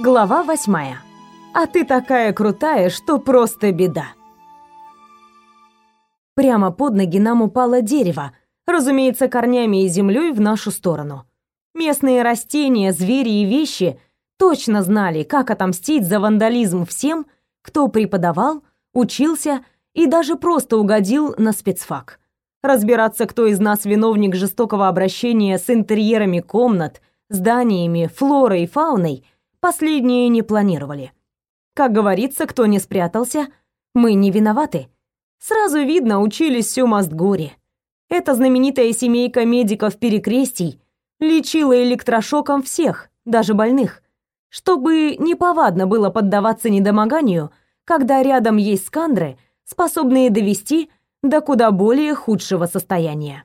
Глава восьмая. А ты такая крутая, что просто беда. Прямо под ноги нам упало дерево, разумеется, корнями и землей в нашу сторону. Местные растения, звери и вещи точно знали, как отомстить за вандализм всем, кто преподавал, учился и даже просто угодил на спецфак. Разбираться, кто из нас виновник жестокого обращения с интерьерами комнат, зданиями, флорой и фауной, последние не планировали. Как говорится, кто не спрятался, мы не виноваты. Сразу видно, учились всю Мастгоре. Эта знаменитая семейка медиков-перекрестий лечила электрошоком всех, даже больных, чтобы неповадно было поддаваться недомоганию, когда рядом есть скандры, способные довести до куда более худшего состояния.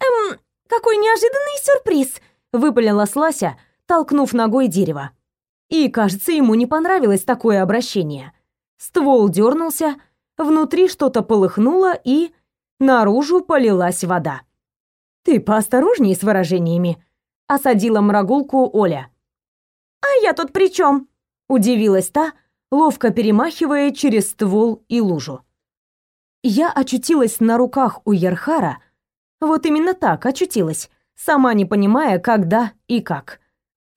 «Эм, какой неожиданный сюрприз!» — выпалила Слася, толкнув ногой дерево. И, кажется, ему не понравилось такое обращение. Ствол дернулся, внутри что-то полыхнуло и наружу полилась вода. «Ты поосторожней с выражениями», — осадила мрагулку Оля. «А я тут при чем?» — удивилась та, ловко перемахивая через ствол и лужу. Я очутилась на руках у Ерхара, вот именно так очутилась, сама не понимая, когда и как.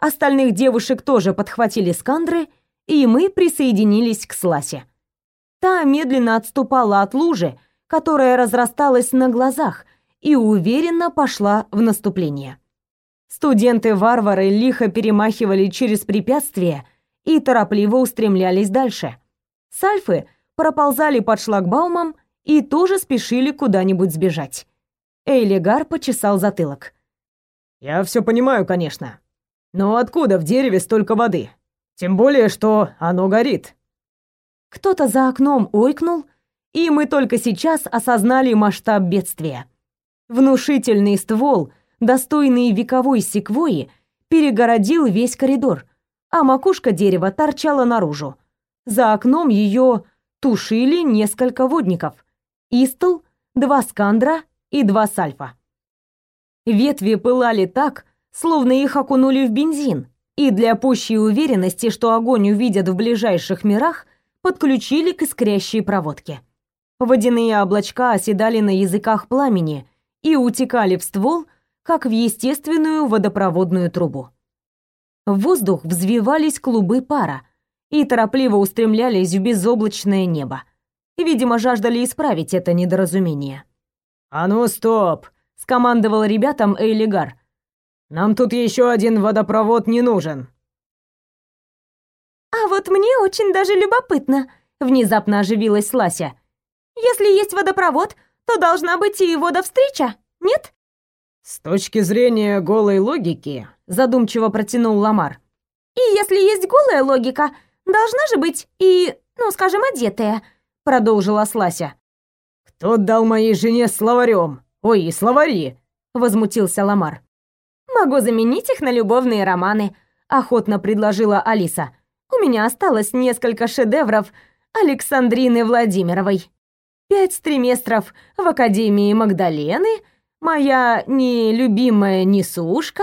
Остальных девушек тоже подхватили скандры, и мы присоединились к Сласе. Та медленно отступала от лужи, которая разрасталась на глазах, и уверенно пошла в наступление. Студенты-варвары лихо перемахивали через препятствия и торопливо устремлялись дальше. Сальфы проползали под шлагбаумом и тоже спешили куда-нибудь сбежать. Эйлигар почесал затылок. «Я все понимаю, конечно. Но откуда в дереве столько воды? Тем более, что оно горит». Кто-то за окном ойкнул, и мы только сейчас осознали масштаб бедствия. Внушительный ствол, достойный вековой секвойи, перегородил весь коридор, а макушка дерева торчала наружу. За окном ее тушили несколько водников. Истл, два скандра и два сальфа. Ветви пылали так, словно их окунули в бензин, и для пущей уверенности, что огонь увидят в ближайших мирах, подключили к искрящей проводке. Водяные облачка оседали на языках пламени и утекали в ствол, как в естественную водопроводную трубу. В воздух взвивались клубы пара и торопливо устремлялись в безоблачное небо. Видимо, жаждали исправить это недоразумение. «А ну, стоп!» — скомандовал ребятам Эйлигар. «Нам тут еще один водопровод не нужен. «А вот мне очень даже любопытно», — внезапно оживилась Лася. «Если есть водопровод, то должна быть и водовстреча, нет?» «С точки зрения голой логики», — задумчиво протянул Ламар. «И если есть голая логика, должна же быть и, ну, скажем, одетая», — продолжила Слася. «Кто дал моей жене словарем? Ой, и словари!» — возмутился Ламар. «Могу заменить их на любовные романы», — охотно предложила Алиса. У меня осталось несколько шедевров Александрины Владимировой. Пять триместров в Академии Магдалены, моя нелюбимая несушка.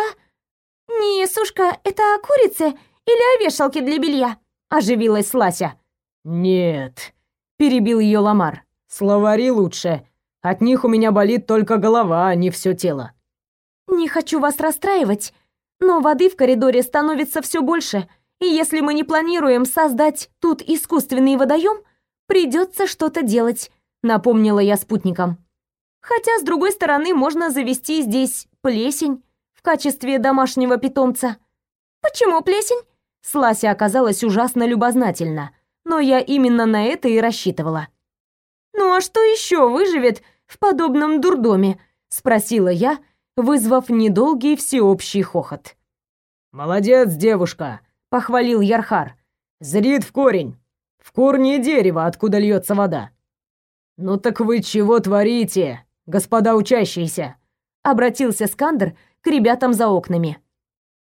Несушка — это курицы или вешалки для белья? Оживилась Лася. Нет, перебил ее Ламар. Словари лучше. От них у меня болит только голова, а не все тело. Не хочу вас расстраивать, но воды в коридоре становится все больше — и если мы не планируем создать тут искусственный водоем, придется что-то делать, напомнила я спутникам. Хотя, с другой стороны, можно завести здесь плесень в качестве домашнего питомца. Почему плесень? Слася оказалась ужасно любознательна, но я именно на это и рассчитывала. «Ну а что еще выживет в подобном дурдоме?» — спросила я, вызвав недолгий всеобщий хохот. «Молодец, девушка!» похвалил Ярхар. Зрит в корень. В корне дерева, откуда льется вода. Ну так вы чего творите, господа учащиеся? Обратился Скандер к ребятам за окнами.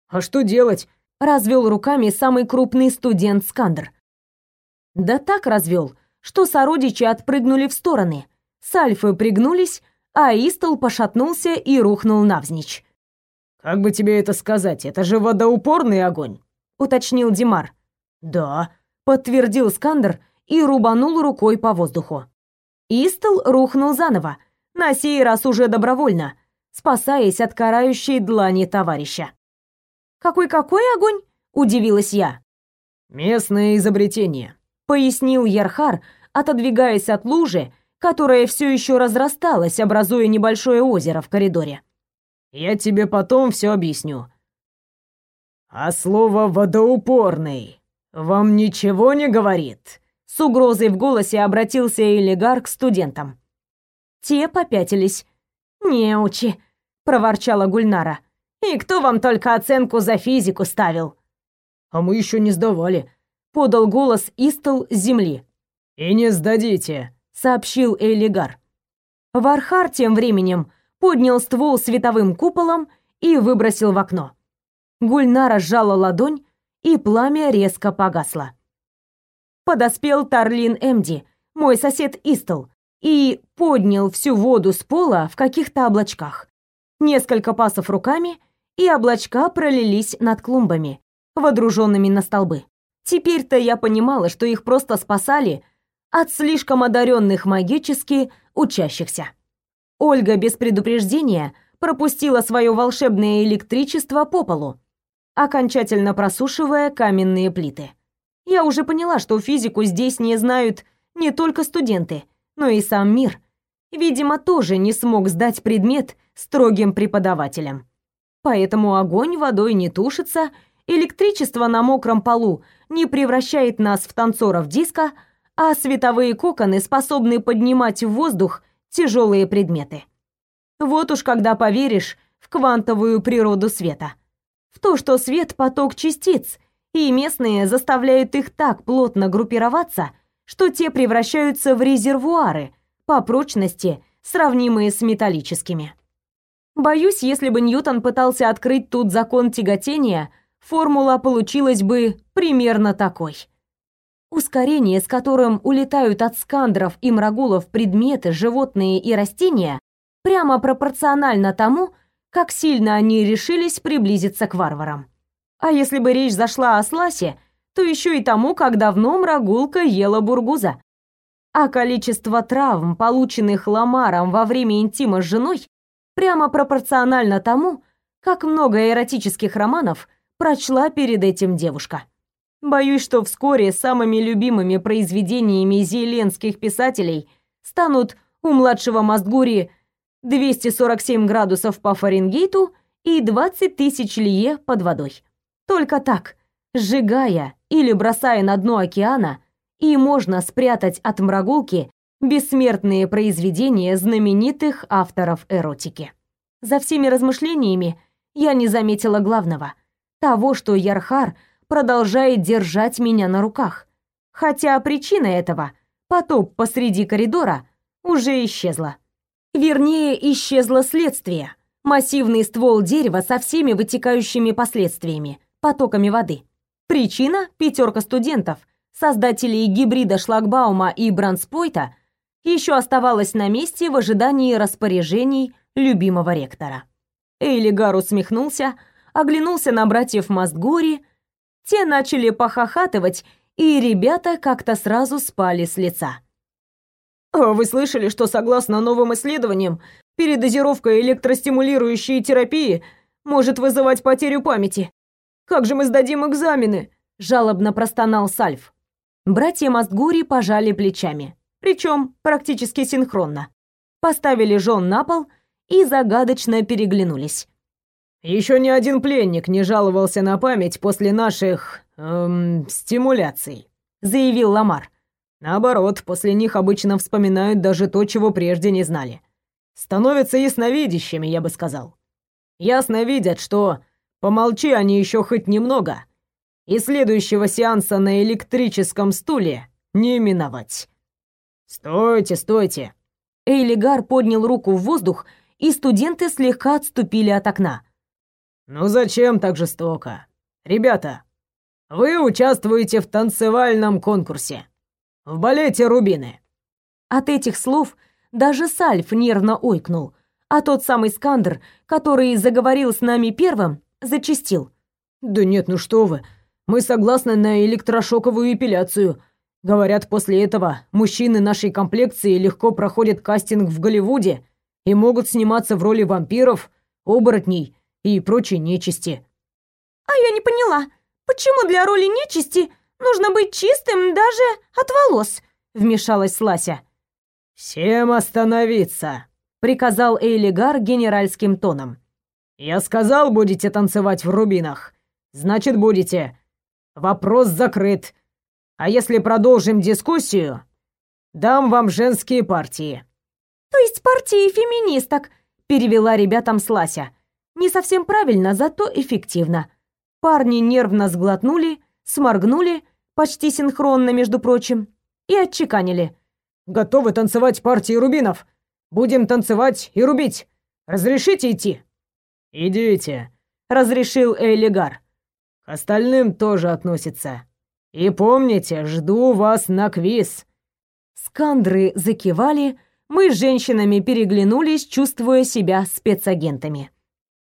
А что делать? Развел руками самый крупный студент Скандер. Да так развел, что сородичи отпрыгнули в стороны. Сальфы пригнулись, а Истол пошатнулся и рухнул навзничь. «Как бы тебе это сказать? Это же водоупорный огонь!» уточнил Димар. Да, подтвердил Скандер и рубанул рукой по воздуху. Истл рухнул заново, на сей раз уже добровольно, спасаясь от карающей длани товарища. «Какой-какой огонь?» — удивилась я. «Местное изобретение», — пояснил Ярхар, отодвигаясь от лужи, которая все еще разрасталась, образуя небольшое озеро в коридоре. «Я тебе потом все объясню. А слово «водоупорный» вам ничего не говорит?» С угрозой в голосе обратился Элигар к студентам. Те попятились. «Неучи», — проворчала Гульнара. «И кто вам только оценку за физику ставил?» «А мы еще не сдавали», — подал голос Истл с земли. «И не сдадите», — сообщил Элигар. Вархар тем временем поднял ствол световым куполом и выбросил в окно. Гульнара сжала ладонь, и пламя резко погасло. Подоспел Тарлин Эмди, мой сосед Истл, и поднял всю воду с пола в каких-то облачках. Несколько пасов руками, и облачка пролились над клумбами, водруженными на столбы. Теперь-то я понимала, что их просто спасали от слишком одаренных магически учащихся. Ольга без предупреждения пропустила свое волшебное электричество по полу, окончательно просушивая каменные плиты. Я уже поняла, что физику здесь не знают не только студенты, но и сам мир. Видимо, тоже не смог сдать предмет строгим преподавателям. Поэтому огонь водой не тушится, электричество на мокром полу не превращает нас в танцоров диска, а световые коконы способны поднимать в воздух тяжелые предметы. Вот уж когда поверишь в квантовую природу света. В то, что свет — поток частиц, и местные заставляют их так плотно группироваться, что те превращаются в резервуары по прочности, сравнимые с металлическими. Боюсь, если бы Ньютон пытался открыть тут закон тяготения, формула получилась бы примерно такой. Ускорение, с которым улетают от скандров и мрагулов предметы, животные и растения, прямо пропорционально тому, как сильно они решились приблизиться к варварам. А если бы речь зашла о Сласе, то еще и тому, как давно мрагулка ела бургуза. А количество травм, полученных Ламаром во время интима с женой, прямо пропорционально тому, как много эротических романов прочла перед этим девушка. Боюсь, что вскоре самыми любимыми произведениями зеленских писателей станут у младшего Мастгури 247 градусов по Фаренгейту и 20 тысяч лье под водой. Только так, сжигая или бросая на дно океана, и можно спрятать от мрагулки бессмертные произведения знаменитых авторов эротики. За всеми размышлениями я не заметила главного того, что Ярхар продолжает держать меня на руках, хотя причина этого потоп посреди коридора уже исчезла. Вернее, исчезло следствие. Массивный ствол дерева со всеми вытекающими последствиями, потоками воды. Причина – пятерка студентов, создателей гибрида шлагбаума и бранспойта, еще оставалась на месте в ожидании распоряжений любимого ректора. Эйлигар усмехнулся, оглянулся на братьев Мастгури, те начали похохатывать, и ребята как-то сразу спали с лица. «А вы слышали, что согласно новым исследованиям, передозировка электростимулирующей терапии может вызывать потерю памяти? Как же мы сдадим экзамены?» — жалобно простонал Сальф. Братья Мастгури пожали плечами, причем практически синхронно. Поставили жен на пол и загадочно переглянулись. Еще ни один пленник не жаловался на память после наших... Эм, стимуляций», — заявил Ламар. «Наоборот, после них обычно вспоминают даже то, чего прежде не знали. Становятся ясновидящими, я бы сказал. Ясно видят, что Помолчи они еще хоть немного, и следующего сеанса на электрическом стуле не миновать. Стойте, стойте. Эйлигар поднял руку в воздух, и студенты слегка отступили от окна. Ну зачем так жестоко? Ребята, вы участвуете в танцевальном конкурсе. В балете Рубины. От этих слов даже Сальф нервно ойкнул, а тот самый Скандер, который заговорил с нами первым, зачистил. «Да нет, ну что вы! мы согласны на электрошоковую эпиляцию. Говорят, после этого мужчины нашей комплекции легко проходят кастинг в Голливуде и могут сниматься в роли вампиров, оборотней и прочей нечисти. А я не поняла, почему для роли нечисти нужно быть чистым даже от волос? Вмешалась Слася. Всем остановиться, приказал Эйлигар генеральским тоном. Я сказал, будете танцевать в рубинах. Значит, будете. Вопрос закрыт. А если продолжим дискуссию, дам вам женские партии. То есть партии феминисток, перевела ребятам Слася. Не совсем правильно, зато эффективно. Парни нервно сглотнули, сморгнули, почти синхронно, между прочим, и отчеканили. «Готовы танцевать партии рубинов? Будем танцевать и рубить. Разрешите идти?» «Идите», — разрешил Эйлигар. «К остальным тоже относится. И помните, жду вас на квиз». Скандры закивали, мы с женщинами переглянулись, чувствуя себя спецагентами.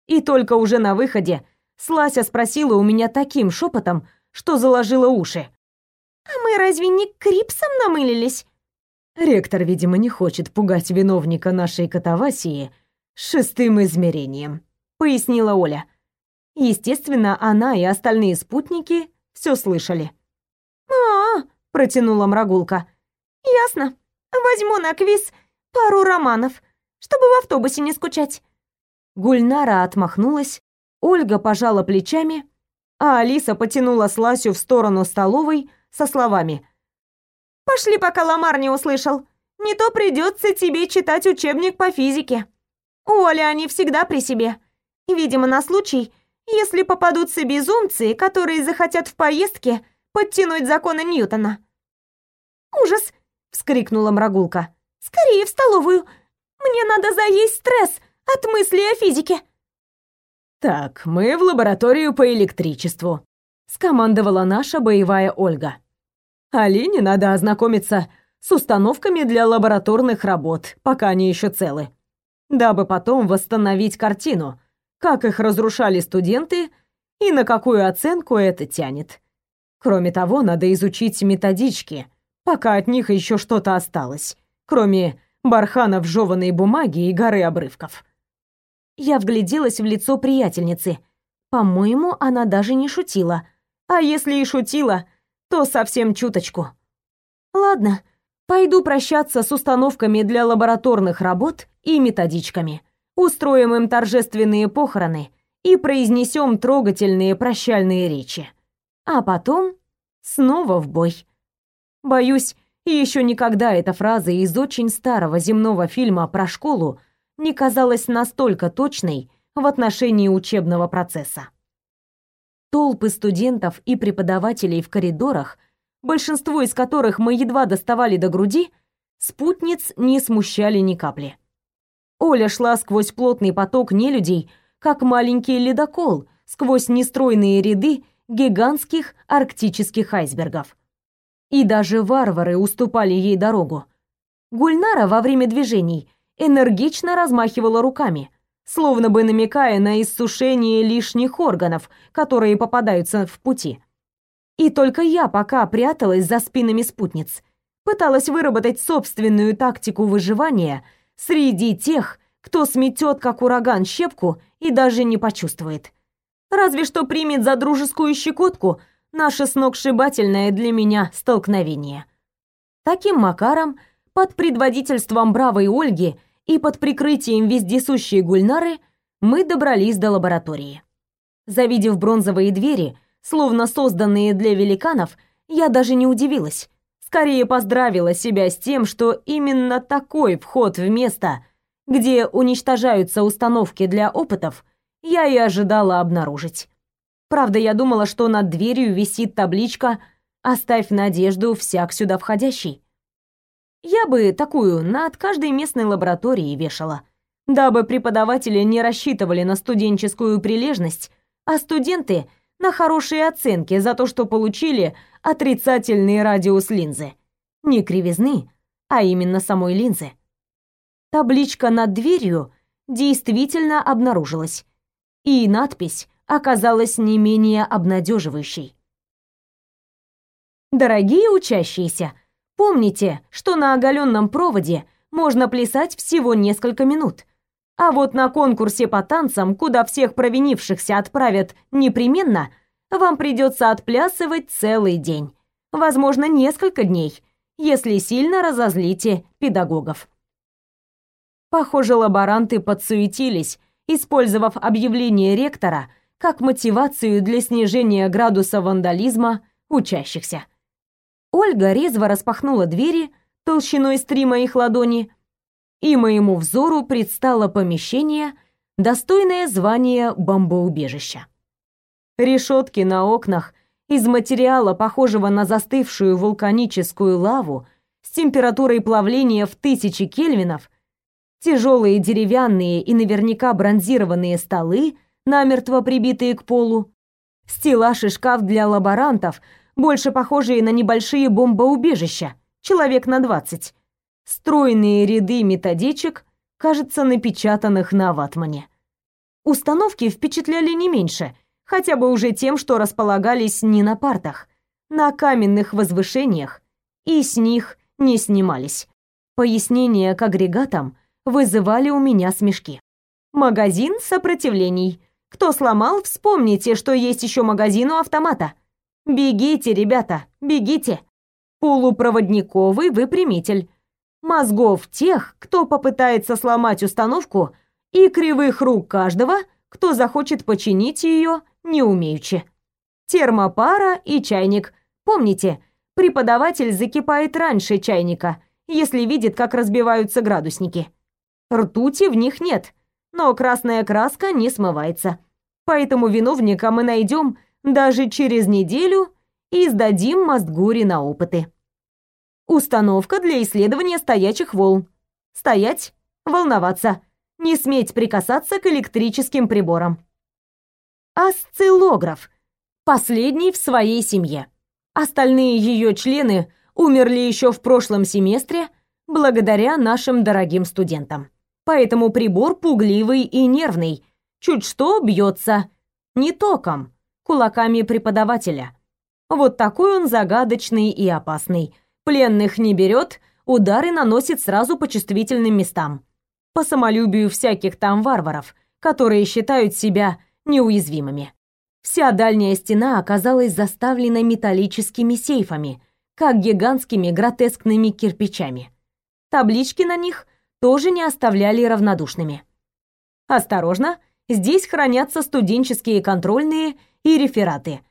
И только уже на выходе Слася спросила у меня таким шепотом, что заложила уши. «А мы разве не крипсом намылились?» Ректор, видимо, не хочет пугать виновника нашей катавасии шестым измерением, пояснила Оля. Естественно, она и остальные спутники все слышали. «А, -а, -а протянула Мрагулка. «Ясно. Возьму на квиз пару романов, чтобы в автобусе не скучать». Гульнара отмахнулась, Ольга пожала плечами, а Алиса потянула Сласю в сторону столовой со словами «Пошли, пока Ламар не услышал. Не то придется тебе читать учебник по физике. Оля, они всегда при себе. Видимо, на случай, если попадутся безумцы, которые захотят в поездке подтянуть законы Ньютона». «Ужас!» — вскрикнула Мрагулка. «Скорее в столовую! Мне надо заесть стресс от мысли о физике!» «Так, мы в лабораторию по электричеству», — скомандовала наша боевая Ольга. «Алине надо ознакомиться с установками для лабораторных работ, пока они еще целы, дабы потом восстановить картину, как их разрушали студенты и на какую оценку это тянет. Кроме того, надо изучить методички, пока от них еще что-то осталось, кроме барханов жеванной бумаги и горы обрывков. Я вгляделась в лицо приятельницы. По-моему, она даже не шутила. А если и шутила, то совсем чуточку. Ладно, пойду прощаться с установками для лабораторных работ и методичками. Устроим им торжественные похороны и произнесем трогательные прощальные речи. А потом снова в бой. Боюсь, еще никогда эта фраза из очень старого земного фильма про школу не казалась настолько точной в отношении учебного процесса. Толпы студентов и преподавателей в коридорах, большинство из которых мы едва доставали до груди, спутниц не смущали ни капли. Оля шла сквозь плотный поток нелюдей, как маленький ледокол сквозь нестройные ряды гигантских арктических айсбергов. И даже варвары уступали ей дорогу. Гульнара во время движений энергично размахивала руками, словно бы намекая на иссушение лишних органов, которые попадаются в пути. И только я пока пряталась за спинами спутниц, пыталась выработать собственную тактику выживания среди тех, кто сметет как ураган щепку и даже не почувствует. Разве что примет за дружескую щекотку наше сногсшибательное для меня столкновение. Таким макаром, под предводительством бравой Ольги и под прикрытием вездесущей Гульнары мы добрались до лаборатории. Завидев бронзовые двери, словно созданные для великанов, я даже не удивилась. Скорее поздравила себя с тем, что именно такой вход в место, где уничтожаются установки для опытов, я и ожидала обнаружить. Правда, я думала, что над дверью висит табличка «Оставь надежду всяк сюда входящий». Я бы такую над каждой местной лабораторией вешала, дабы преподаватели не рассчитывали на студенческую прилежность, а студенты — на хорошие оценки за то, что получили отрицательный радиус линзы. Не кривизны, а именно самой линзы. Табличка над дверью действительно обнаружилась, и надпись оказалась не менее обнадеживающей. Дорогие учащиеся, помните, что на оголенном проводе можно плясать всего несколько минут. А вот на конкурсе по танцам, куда всех провинившихся отправят непременно, вам придется отплясывать целый день. Возможно, несколько дней, если сильно разозлите педагогов. Похоже, лаборанты подсуетились, использовав объявление ректора как мотивацию для снижения градуса вандализма учащихся. Ольга резво распахнула двери толщиной с три моих ладони, и моему взору предстало помещение, достойное звания бомбоубежища. Решетки на окнах из материала, похожего на застывшую вулканическую лаву, с температурой плавления в тысячи кельвинов, тяжелые деревянные и наверняка бронзированные столы, намертво прибитые к полу, стеллаж и шкаф для лаборантов, больше похожие на небольшие бомбоубежища, человек на двадцать, стройные ряды методичек, кажется, напечатанных на ватмане. Установки впечатляли не меньше, хотя бы уже тем, что располагались не на партах, на каменных возвышениях, и с них не снимались. Пояснения к агрегатам вызывали у меня смешки. Магазин сопротивлений. Кто сломал, вспомните, что есть еще магазин у автомата. Бегите, ребята, бегите. Полупроводниковый выпрямитель. Мозгов тех, кто попытается сломать установку, и кривых рук каждого, кто захочет починить ее, не умеючи. Термопара и чайник. Помните, преподаватель закипает раньше чайника, если видит, как разбиваются градусники. Ртути в них нет, но красная краска не смывается. Поэтому виновника мы найдем даже через неделю и сдадим Мастгури на опыты. Установка для исследования стоячих волн. Стоять, волноваться, не сметь прикасаться к электрическим приборам. Осциллограф. Последний в своей семье. Остальные ее члены умерли еще в прошлом семестре благодаря нашим дорогим студентам. Поэтому прибор пугливый и нервный. Чуть что бьется. Не током, кулаками преподавателя. Вот такой он загадочный и опасный. Пленных не берет, удары наносит сразу по чувствительным местам. По самолюбию всяких там варваров, которые считают себя неуязвимыми. Вся дальняя стена оказалась заставлена металлическими сейфами, как гигантскими гротескными кирпичами. Таблички на них тоже не оставляли равнодушными. Осторожно, здесь хранятся студенческие контрольные и рефераты.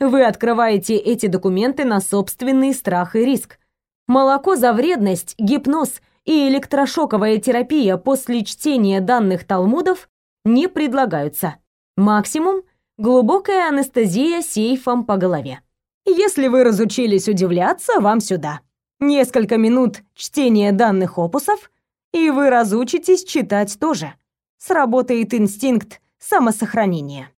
Вы открываете эти документы на собственный страх и риск. Молоко за вредность, гипноз и электрошоковая терапия после чтения данных талмудов не предлагаются. Максимум глубокая анестезия сейфом по голове. Если вы разучились удивляться, вам сюда. Несколько минут чтения данных опусов, и вы разучитесь читать тоже. Сработает инстинкт самосохранения.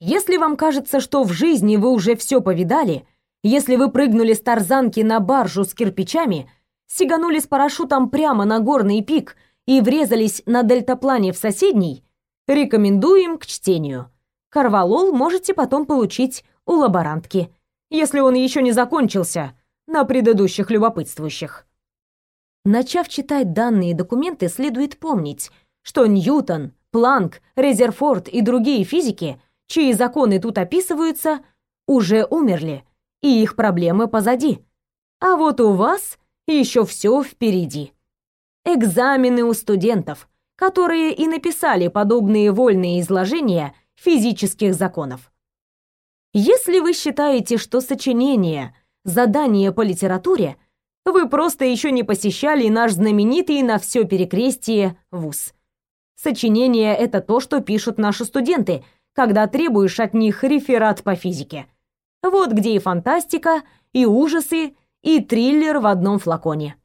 Если вам кажется, что в жизни вы уже все повидали, если вы прыгнули с тарзанки на баржу с кирпичами, сиганули с парашютом прямо на горный пик и врезались на дельтаплане в соседний, рекомендуем к чтению. Карвалол можете потом получить у лаборантки, если он еще не закончился на предыдущих любопытствующих. Начав читать данные документы, следует помнить, что Ньютон, Планк, Резерфорд и другие физики, чьи законы тут описываются, уже умерли, и их проблемы позади. А вот у вас еще все впереди. Экзамены у студентов, которые и написали подобные вольные изложения физических законов. Если вы считаете, что сочинение – задание по литературе – вы просто еще не посещали наш знаменитый на все перекрестие вуз. Сочинение — это то, что пишут наши студенты, когда требуешь от них реферат по физике. Вот где и фантастика, и ужасы, и триллер в одном флаконе.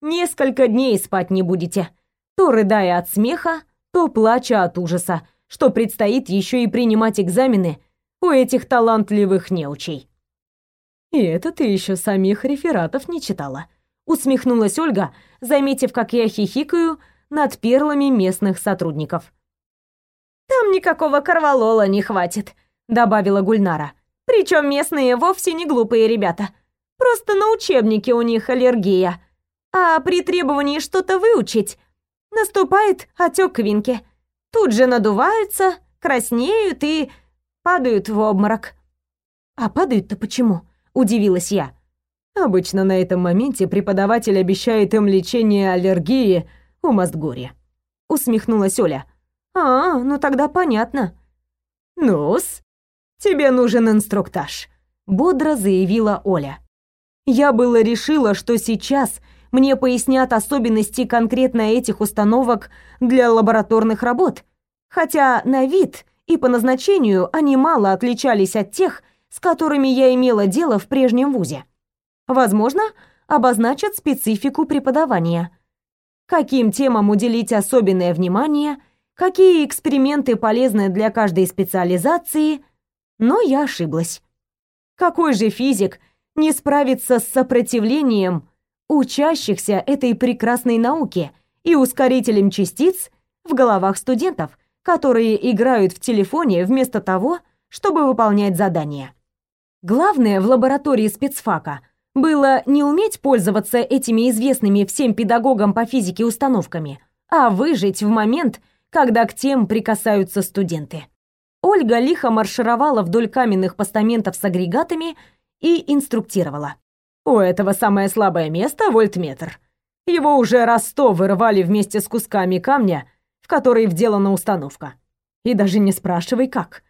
Несколько дней спать не будете, то рыдая от смеха, то плача от ужаса, что предстоит еще и принимать экзамены у этих талантливых неучей. И это ты еще самих рефератов не читала. Усмехнулась Ольга, заметив, как я хихикаю над перлами местных сотрудников. Там никакого карвалола не хватит, добавила Гульнара. Причем местные вовсе не глупые ребята. Просто на учебнике у них аллергия. А при требовании что-то выучить наступает отек квинки. Тут же надуваются, краснеют и падают в обморок. А падают-то почему? удивилась я. Обычно на этом моменте преподаватель обещает им лечение аллергии у Мастгорья. Усмехнулась Оля. А, ну тогда понятно. Нус, тебе нужен инструктаж, бодро заявила Оля. Я было решила, что сейчас мне пояснят особенности конкретно этих установок для лабораторных работ, хотя на вид и по назначению они мало отличались от тех, с которыми я имела дело в прежнем вузе. Возможно, обозначат специфику преподавания. Каким темам уделить особенное внимание, какие эксперименты полезны для каждой специализации, но я ошиблась. Какой же физик – не справиться с сопротивлением учащихся этой прекрасной науки и ускорителем частиц в головах студентов, которые играют в телефоне вместо того, чтобы выполнять задания. Главное в лаборатории спецфака было не уметь пользоваться этими известными всем педагогам по физике установками, а выжить в момент, когда к тем прикасаются студенты. Ольга лихо маршировала вдоль каменных постаментов с агрегатами и инструктировала. У этого самое слабое место — вольтметр. Его уже раз сто вырывали вместе с кусками камня, в который вделана установка. И даже не спрашивай, как.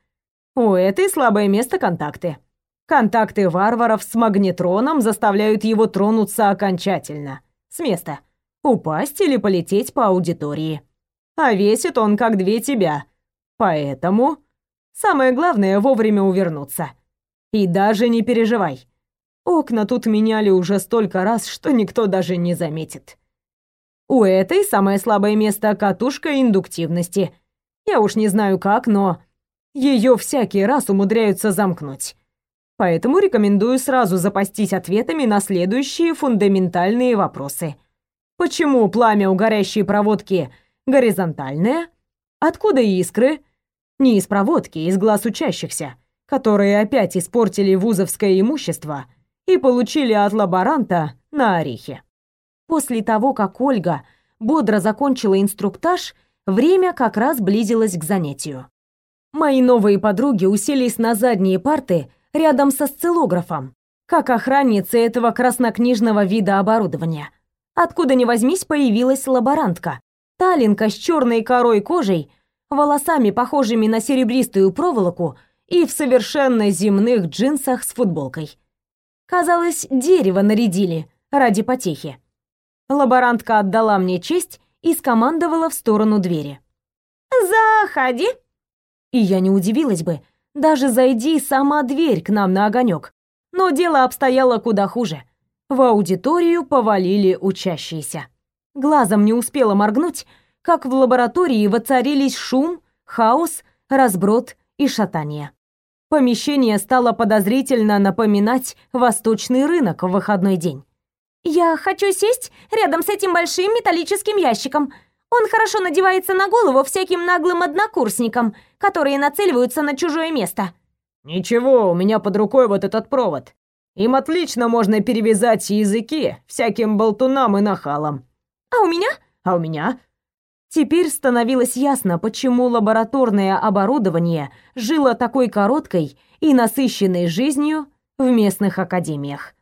У этой слабое место — контакты. Контакты варваров с магнетроном заставляют его тронуться окончательно, с места, упасть или полететь по аудитории. А весит он как две тебя. Поэтому самое главное — вовремя увернуться — и даже не переживай. Окна тут меняли уже столько раз, что никто даже не заметит. У этой самое слабое место — катушка индуктивности. Я уж не знаю как, но ее всякий раз умудряются замкнуть. Поэтому рекомендую сразу запастись ответами на следующие фундаментальные вопросы. Почему пламя у горящей проводки горизонтальное? Откуда искры? Не из проводки, из глаз учащихся которые опять испортили вузовское имущество и получили от лаборанта на орехи. После того, как Ольга бодро закончила инструктаж, время как раз близилось к занятию. Мои новые подруги уселись на задние парты рядом со осциллографом, как охранницы этого краснокнижного вида оборудования. Откуда ни возьмись, появилась лаборантка. Талинка с черной корой кожей, волосами, похожими на серебристую проволоку, и в совершенно земных джинсах с футболкой. Казалось, дерево нарядили ради потехи. Лаборантка отдала мне честь и скомандовала в сторону двери. «Заходи!» И я не удивилась бы, даже зайди сама дверь к нам на огонек. Но дело обстояло куда хуже. В аудиторию повалили учащиеся. Глазом не успела моргнуть, как в лаборатории воцарились шум, хаос, разброд и шатание. Помещение стало подозрительно напоминать восточный рынок в выходной день. «Я хочу сесть рядом с этим большим металлическим ящиком. Он хорошо надевается на голову всяким наглым однокурсникам, которые нацеливаются на чужое место». «Ничего, у меня под рукой вот этот провод. Им отлично можно перевязать языки всяким болтунам и нахалам». «А у меня?» «А у меня?» Теперь становилось ясно, почему лабораторное оборудование жило такой короткой и насыщенной жизнью в местных академиях.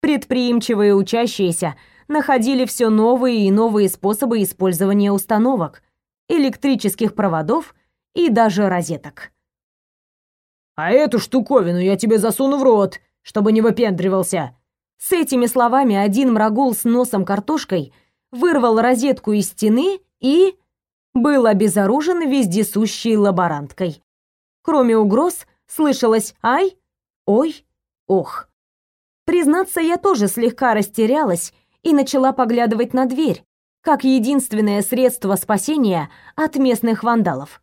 Предприимчивые учащиеся находили все новые и новые способы использования установок, электрических проводов и даже розеток. «А эту штуковину я тебе засуну в рот, чтобы не выпендривался!» С этими словами один мрагул с носом картошкой вырвал розетку из стены и был обезоружен вездесущей лаборанткой. Кроме угроз, слышалось «ай», «ой», «ох». Признаться, я тоже слегка растерялась и начала поглядывать на дверь, как единственное средство спасения от местных вандалов.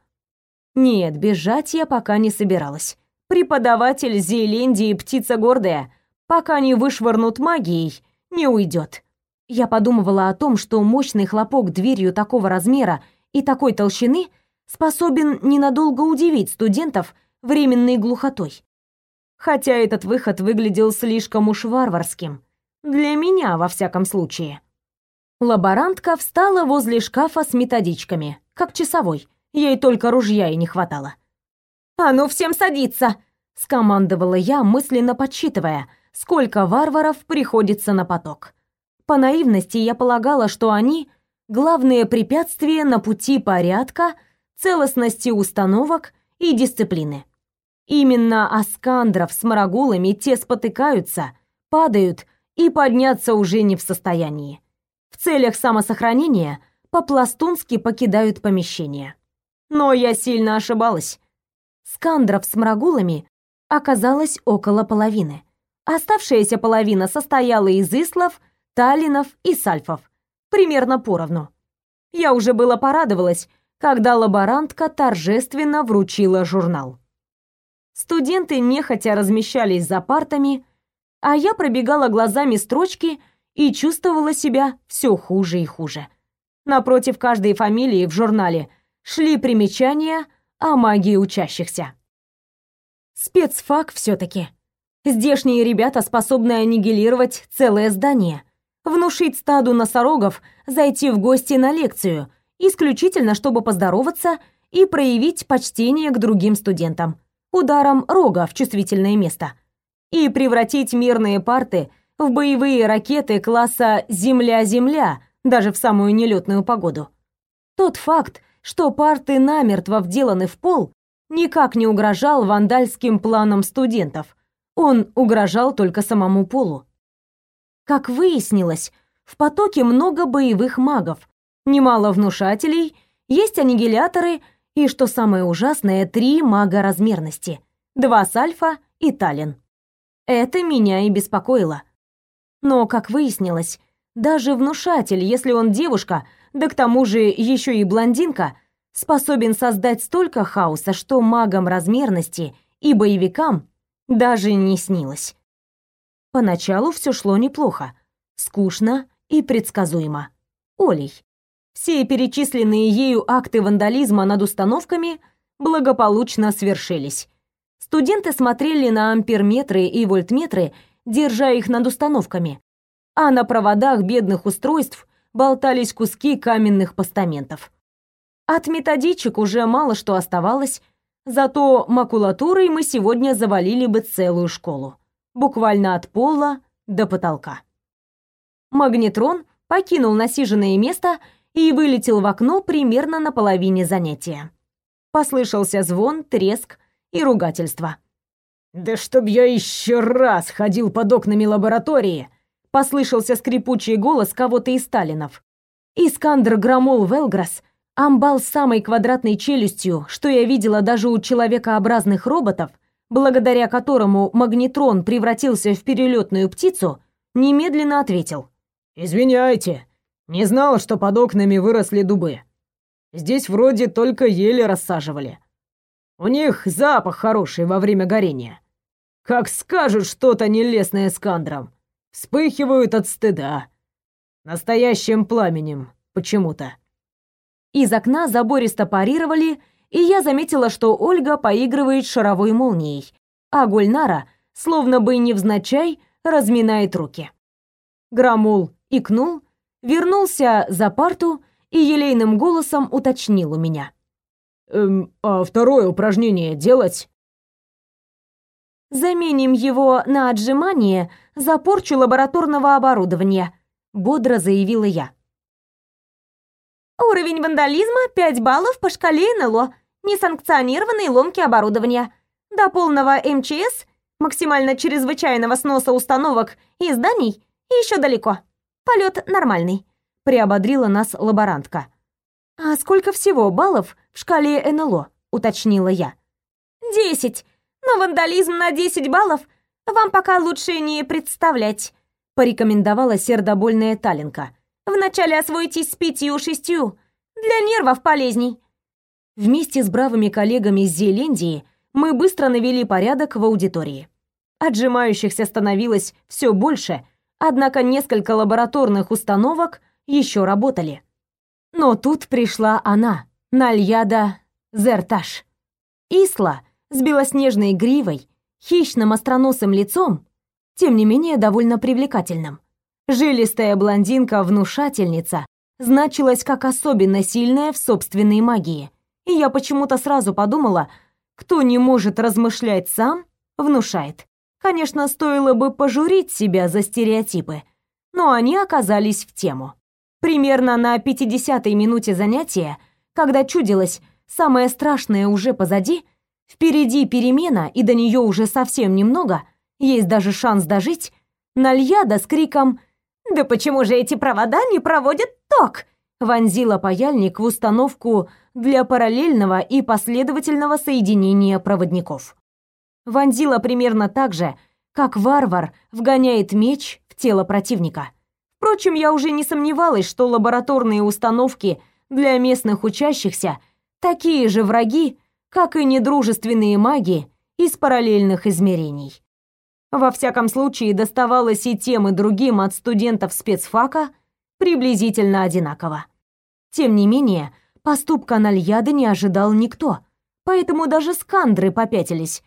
Нет, бежать я пока не собиралась. Преподаватель Зелендии птица гордая, пока не вышвырнут магией, не уйдет. Я подумывала о том, что мощный хлопок дверью такого размера и такой толщины способен ненадолго удивить студентов временной глухотой. хотя этот выход выглядел слишком уж варварским. Для меня, во всяком случае. Лаборантка встала возле шкафа с методичками, как часовой. Ей только ружья и не хватало. «А ну всем садиться!» — скомандовала я, мысленно подсчитывая, сколько варваров приходится на поток. По наивности я полагала, что они — главные препятствия на пути порядка, целостности установок и дисциплины. Именно Аскандров с марагулами те спотыкаются, падают и подняться уже не в состоянии. В целях самосохранения по-пластунски покидают помещение. Но я сильно ошибалась. Скандров с марагулами оказалось около половины. Оставшаяся половина состояла из ислов, талинов и сальфов, примерно поровну. Я уже было порадовалась, когда лаборантка торжественно вручила журнал. Студенты нехотя размещались за партами, а я пробегала глазами строчки и чувствовала себя все хуже и хуже. Напротив каждой фамилии в журнале шли примечания о магии учащихся. Спецфак все таки Здешние ребята способны аннигилировать целое здание, внушить стаду носорогов зайти в гости на лекцию, исключительно чтобы поздороваться и проявить почтение к другим студентам, ударом рога в чувствительное место, и превратить мирные парты в боевые ракеты класса «Земля-Земля» даже в самую нелетную погоду. Тот факт, что парты намертво вделаны в пол, никак не угрожал вандальским планам студентов. Он угрожал только самому полу. Как выяснилось, в потоке много боевых магов, немало внушателей, есть аннигиляторы и, что самое ужасное, три мага размерности. Два Сальфа и Талин. Это меня и беспокоило. Но, как выяснилось, даже внушатель, если он девушка, да к тому же еще и блондинка, способен создать столько хаоса, что магам размерности и боевикам даже не снилось. Поначалу все шло неплохо, скучно и предсказуемо. Олей. Все перечисленные ею акты вандализма над установками благополучно свершились. Студенты смотрели на амперметры и вольтметры, держа их над установками, а на проводах бедных устройств болтались куски каменных постаментов. От методичек уже мало что оставалось, зато макулатурой мы сегодня завалили бы целую школу, буквально от пола до потолка. Магнетрон покинул насиженное место и вылетел в окно примерно на половине занятия. Послышался звон, треск и ругательство. «Да чтоб я еще раз ходил под окнами лаборатории!» Послышался скрипучий голос кого-то из Сталинов. Искандр Грамол Велграс, амбал с самой квадратной челюстью, что я видела даже у человекообразных роботов, благодаря которому магнетрон превратился в перелетную птицу, немедленно ответил. «Извиняйте, не знал, что под окнами выросли дубы. Здесь вроде только ели рассаживали. У них запах хороший во время горения. Как скажут что-то нелестное с кандром, вспыхивают от стыда. Настоящим пламенем почему-то. Из окна забористо парировали, и я заметила, что Ольга поигрывает шаровой молнией, а Гульнара, словно бы невзначай, разминает руки. Грамул икнул, вернулся за парту и елейным голосом уточнил у меня. «Эм, а второе упражнение делать?» «Заменим его на отжимание за порчу лабораторного оборудования», — бодро заявила я. «Уровень вандализма 5 баллов по шкале НЛО, несанкционированные ломки оборудования. До полного МЧС, максимально чрезвычайного сноса установок и зданий, еще далеко. Полет нормальный», — приободрила нас лаборантка. «А сколько всего баллов в шкале НЛО?» — уточнила я. «Десять. Но вандализм на десять баллов вам пока лучше не представлять», — порекомендовала сердобольная Талинка. «Вначале освойтесь с пятью-шестью. Для нервов полезней». Вместе с бравыми коллегами из Зеландии мы быстро навели порядок в аудитории. Отжимающихся становилось все больше, однако несколько лабораторных установок еще работали. Но тут пришла она, Нальяда Зерташ. Исла с белоснежной гривой, хищным остроносым лицом, тем не менее довольно привлекательным. Жилистая блондинка-внушательница значилась как особенно сильная в собственной магии. И я почему-то сразу подумала, кто не может размышлять сам, внушает. Конечно, стоило бы пожурить себя за стереотипы, но они оказались в тему. Примерно на 50-й минуте занятия, когда чудилось, самое страшное уже позади, впереди перемена и до нее уже совсем немного, есть даже шанс дожить, Нальяда с криком «Да почему же эти провода не проводят ток?» вонзила паяльник в установку для параллельного и последовательного соединения проводников. Вонзила примерно так же, как варвар вгоняет меч в тело противника. Впрочем, я уже не сомневалась, что лабораторные установки для местных учащихся такие же враги, как и недружественные маги из параллельных измерений. Во всяком случае, доставалось и тем, и другим от студентов спецфака приблизительно одинаково. Тем не менее, поступка Нальяды не ожидал никто, поэтому даже скандры попятились.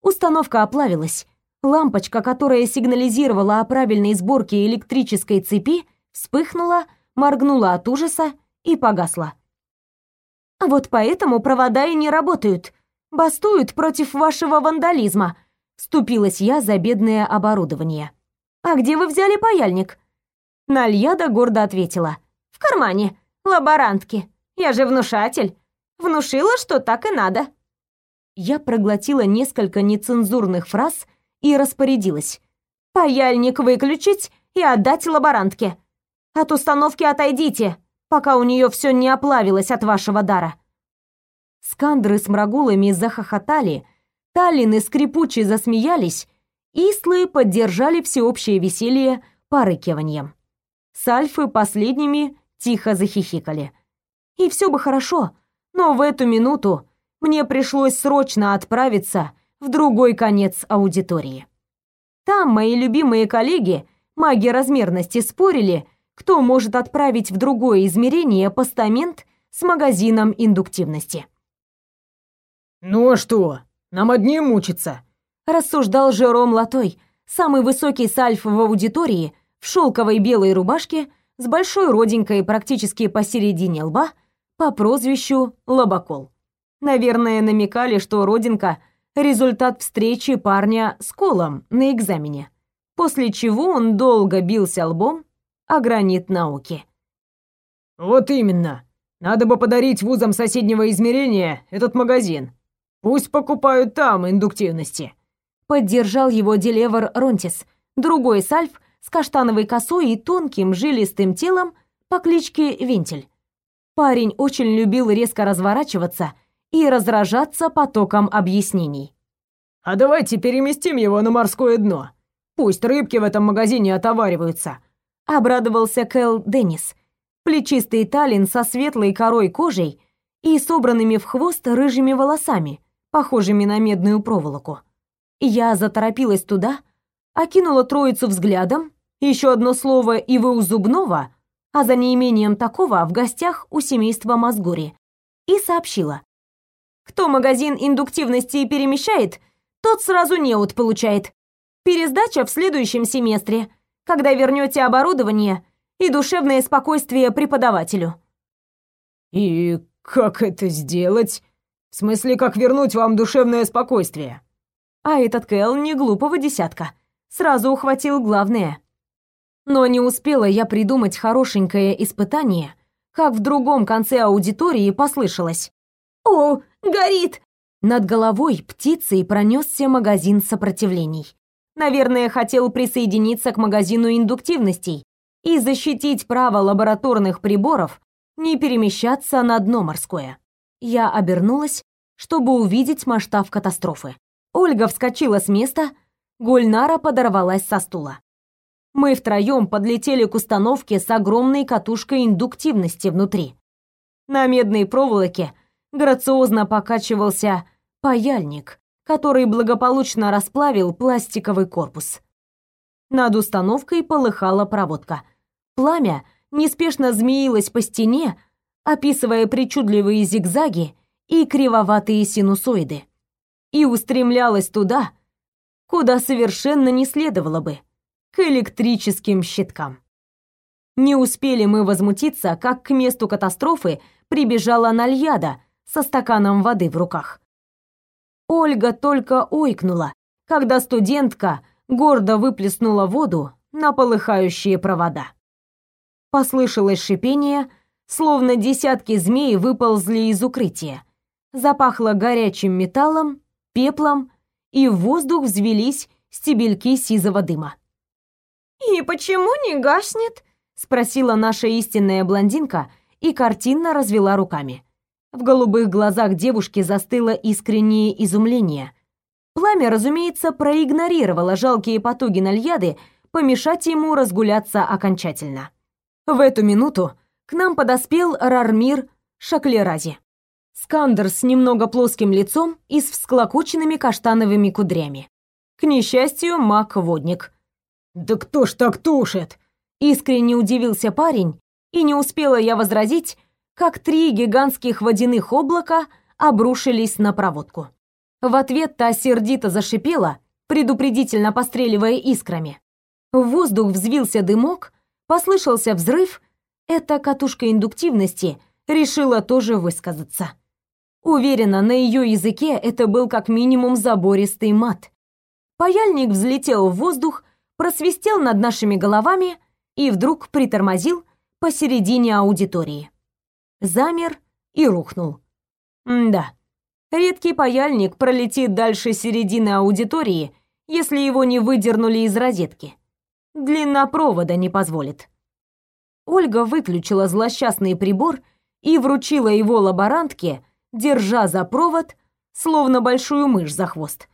Установка оплавилась. Лампочка, которая сигнализировала о правильной сборке электрической цепи, вспыхнула, моргнула от ужаса и погасла. Вот поэтому провода и не работают. Бастуют против вашего вандализма, Вступилась я за бедное оборудование. «А где вы взяли паяльник?» Нальяда гордо ответила. «В кармане. Лаборантки. Я же внушатель. Внушила, что так и надо». Я проглотила несколько нецензурных фраз и распорядилась. «Паяльник выключить и отдать лаборантке. От установки отойдите, пока у нее все не оплавилось от вашего дара». Скандры с мрагулами захохотали, Таллины скрипуче засмеялись, Истлы поддержали всеобщее веселье порыкиванием. Сальфы последними тихо захихикали. И все бы хорошо, но в эту минуту мне пришлось срочно отправиться в другой конец аудитории. Там мои любимые коллеги, маги размерности, спорили, кто может отправить в другое измерение постамент с магазином индуктивности. «Ну а что?» Нам одним мучиться!» Рассуждал Жером Латой, самый высокий сальф в аудитории, в шелковой белой рубашке, с большой родинкой практически посередине лба, по прозвищу Лобакол. Наверное, намекали, что родинка — результат встречи парня с Колом на экзамене, после чего он долго бился лбом о гранит науки. «Вот именно. Надо бы подарить вузам соседнего измерения этот магазин. Пусть покупают там индуктивности. Поддержал его Делевар Ронтис, другой сальф с каштановой косой и тонким жилистым телом по кличке Вентиль. Парень очень любил резко разворачиваться и разражаться потоком объяснений. «А давайте переместим его на морское дно. Пусть рыбки в этом магазине отовариваются», — обрадовался Кэл Деннис. Плечистый талин со светлой корой кожей и собранными в хвост рыжими волосами, похожими на медную проволоку. Я заторопилась туда, окинула троицу взглядом, еще одно слово и вы у зубного, а за неимением такого в гостях у семейства Мазгури, и сообщила. Кто магазин индуктивности перемещает, тот сразу неуд получает. Пересдача в следующем семестре, когда вернете оборудование и душевное спокойствие преподавателю. «И как это сделать?» В смысле, как вернуть вам душевное спокойствие? А этот Кэл не глупого десятка. Сразу ухватил главное. Но не успела я придумать хорошенькое испытание, как в другом конце аудитории послышалось. «О, горит!» Над головой птицей пронесся магазин сопротивлений. Наверное, хотел присоединиться к магазину индуктивностей и защитить право лабораторных приборов не перемещаться на дно морское. Я обернулась, чтобы увидеть масштаб катастрофы. Ольга вскочила с места, Гульнара подорвалась со стула. Мы втроем подлетели к установке с огромной катушкой индуктивности внутри. На медной проволоке грациозно покачивался паяльник, который благополучно расплавил пластиковый корпус. Над установкой полыхала проводка. Пламя неспешно змеилось по стене, описывая причудливые зигзаги и кривоватые синусоиды, и устремлялась туда, куда совершенно не следовало бы к электрическим щиткам. Не успели мы возмутиться, как к месту катастрофы прибежала Нальяда со стаканом воды в руках. Ольга только ойкнула, когда студентка гордо выплеснула воду на полыхающие провода. Послышалось шипение, словно десятки змей выползли из укрытия. Запахло горячим металлом, пеплом, и в воздух взвелись стебельки сизого дыма. «И почему не гаснет?» — спросила наша истинная блондинка и картинно развела руками. В голубых глазах девушки застыло искреннее изумление. Пламя, разумеется, проигнорировало жалкие потуги Нальяды помешать ему разгуляться окончательно. В эту минуту к нам подоспел Рармир Шаклерази. Скандер с немного плоским лицом и с всклокоченными каштановыми кудрями. К несчастью, маг-водник. «Да кто ж так тушит?» Искренне удивился парень, и не успела я возразить, как три гигантских водяных облака обрушились на проводку. В ответ та сердито зашипела, предупредительно постреливая искрами. В воздух взвился дымок, послышался взрыв. Эта катушка индуктивности решила тоже высказаться. Уверена, на ее языке это был как минимум забористый мат. Паяльник взлетел в воздух, просвистел над нашими головами и вдруг притормозил посередине аудитории. Замер и рухнул. М да. Редкий паяльник пролетит дальше середины аудитории, если его не выдернули из розетки. Длина провода не позволит. Ольга выключила злосчастный прибор и вручила его лаборантке, держа за провод, словно большую мышь за хвост.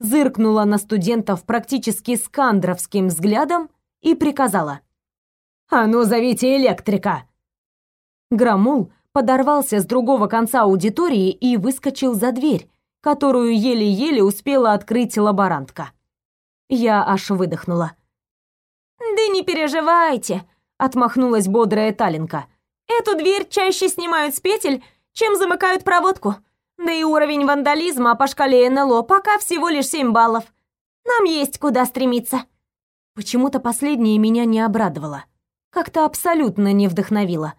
Зыркнула на студентов практически скандровским взглядом и приказала. «А ну, зовите электрика!» Громул подорвался с другого конца аудитории и выскочил за дверь, которую еле-еле успела открыть лаборантка. Я аж выдохнула. «Да не переживайте», — отмахнулась бодрая Талинка. «Эту дверь чаще снимают с петель, чем замыкают проводку. Да и уровень вандализма по шкале НЛО пока всего лишь 7 баллов. Нам есть куда стремиться». Почему-то последнее меня не обрадовало. Как-то абсолютно не вдохновило.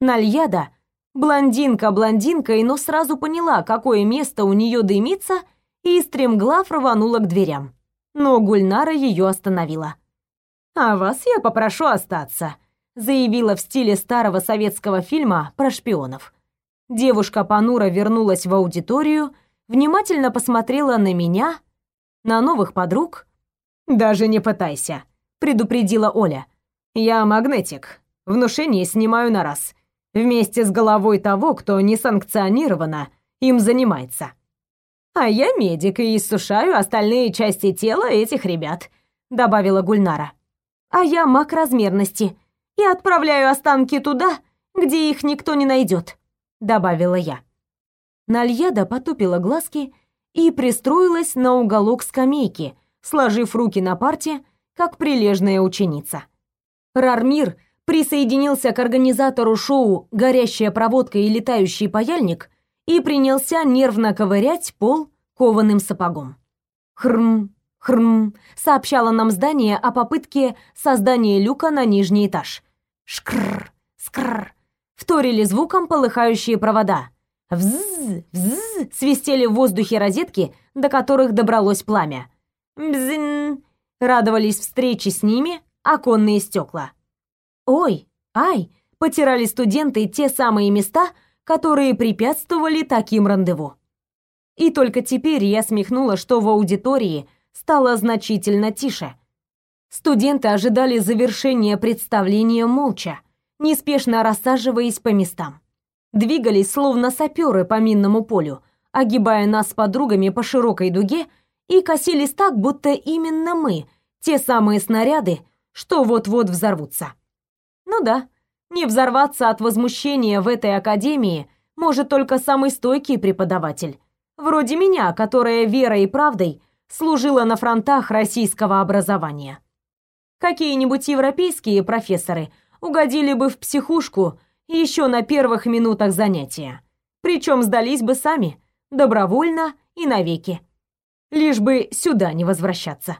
Нальяда, блондинка блондинкой, но сразу поняла, какое место у нее дымится, и стремглав рванула к дверям. Но Гульнара ее остановила. «А вас я попрошу остаться», — заявила в стиле старого советского фильма про шпионов. Девушка понуро вернулась в аудиторию, внимательно посмотрела на меня, на новых подруг. «Даже не пытайся», — предупредила Оля. «Я магнетик. Внушение снимаю на раз. Вместе с головой того, кто несанкционированно им занимается. А я медик и иссушаю остальные части тела этих ребят», — добавила Гульнара. «А я маг размерности и отправляю останки туда, где их никто не найдет добавила я. Нальяда потупила глазки и пристроилась на уголок скамейки, сложив руки на парте, как прилежная ученица. Рармир присоединился к организатору шоу «Горящая проводка и летающий паяльник» и принялся нервно ковырять пол кованым сапогом. «Хрм, хрм», — сообщало нам здание о попытке создания люка на нижний этаж. «Шкрр, скрр», вторили звуком полыхающие провода. Взз, взз, свистели в воздухе розетки, до которых добралось пламя. Бзин, радовались встрече с ними оконные стекла. Ой, ай, потирали студенты те самые места, которые препятствовали таким рандеву. И только теперь я смехнула, что в аудитории стало значительно тише. Студенты ожидали завершения представления молча, неспешно рассаживаясь по местам. Двигались словно саперы по минному полю, огибая нас с подругами по широкой дуге и косились так, будто именно мы те самые снаряды, что вот-вот взорвутся. Ну да, не взорваться от возмущения в этой академии может только самый стойкий преподаватель, вроде меня, которая верой и правдой служила на фронтах российского образования. Какие-нибудь европейские профессоры угодили бы в психушку еще на первых минутах занятия. Причем сдались бы сами, добровольно и навеки. лишь бы сюда не возвращаться.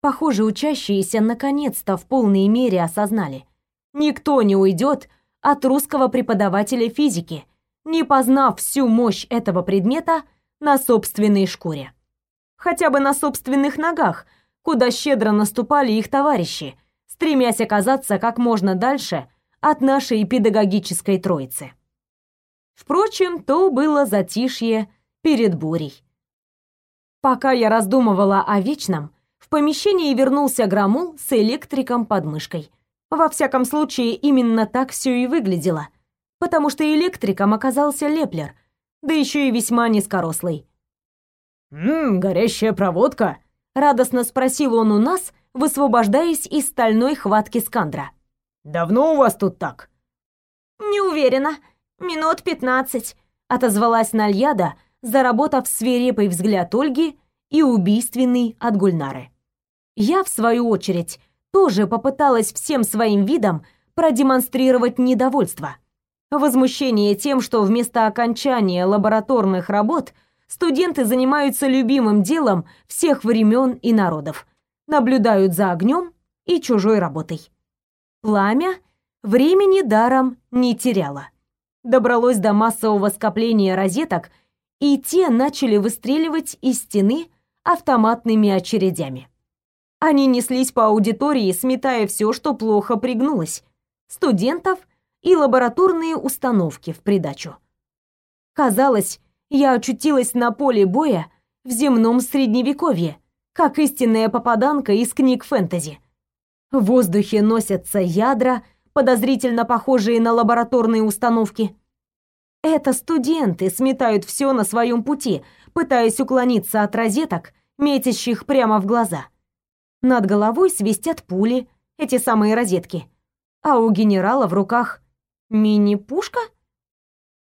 Похоже, учащиеся наконец-то в полной мере осознали. Никто не уйдет от русского преподавателя физики, не познав всю мощь этого предмета на собственной шкуре. Хотя бы на собственных ногах, куда щедро наступали их товарищи, стремясь оказаться как можно дальше от нашей педагогической троицы. Впрочем, то было затишье перед бурей. Пока я раздумывала о вечном, в помещении вернулся Громул с электриком под мышкой. Во всяком случае, именно так все и выглядело, потому что электриком оказался Леплер, да еще и весьма низкорослый. «Ммм, горящая проводка?» — радостно спросил он у нас, высвобождаясь из стальной хватки Скандра. «Давно у вас тут так?» «Не уверена. Минут пятнадцать», — отозвалась Нальяда, заработав свирепый взгляд Ольги и убийственный от Гульнары. Я, в свою очередь, тоже попыталась всем своим видом продемонстрировать недовольство. Возмущение тем, что вместо окончания лабораторных работ студенты занимаются любимым делом всех времен и народов. Наблюдают за огнем и чужой работой. Пламя времени даром не теряло. Добралось до массового скопления розеток, и те начали выстреливать из стены автоматными очередями. Они неслись по аудитории, сметая все, что плохо пригнулось. Студентов и лабораторные установки в придачу. Казалось, я очутилась на поле боя в земном средневековье, как истинная попаданка из книг фэнтези. В воздухе носятся ядра, подозрительно похожие на лабораторные установки. Это студенты сметают все на своем пути, пытаясь уклониться от розеток, метящих прямо в глаза. Над головой свистят пули, эти самые розетки. А у генерала в руках мини-пушка?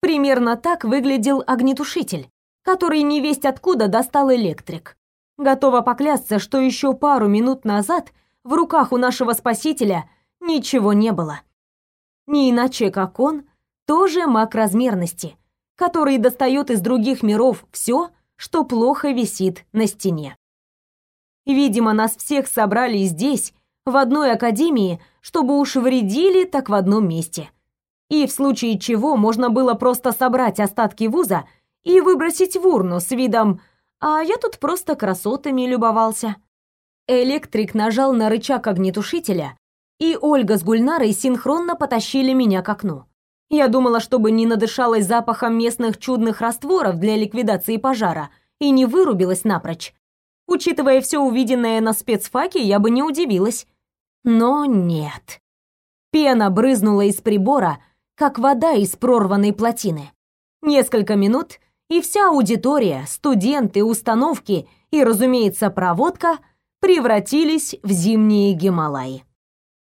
Примерно так выглядел огнетушитель, который невесть откуда достал электрик. Готова поклясться, что еще пару минут назад в руках у нашего спасителя ничего не было. Не иначе, как он, тоже маг размерности, который достает из других миров все, что плохо висит на стене. Видимо, нас всех собрали здесь, в одной академии, чтобы уж вредили так в одном месте. И в случае чего можно было просто собрать остатки вуза и выбросить в урну с видом «А я тут просто красотами любовался». Электрик нажал на рычаг огнетушителя, и Ольга с Гульнарой синхронно потащили меня к окну. Я думала, чтобы не надышалась запахом местных чудных растворов для ликвидации пожара и не вырубилась напрочь. Учитывая все увиденное на спецфаке, я бы не удивилась. Но нет. Пена брызнула из прибора, как вода из прорванной плотины. Несколько минут, и вся аудитория, студенты, установки и, разумеется, проводка превратились в зимние Гималаи.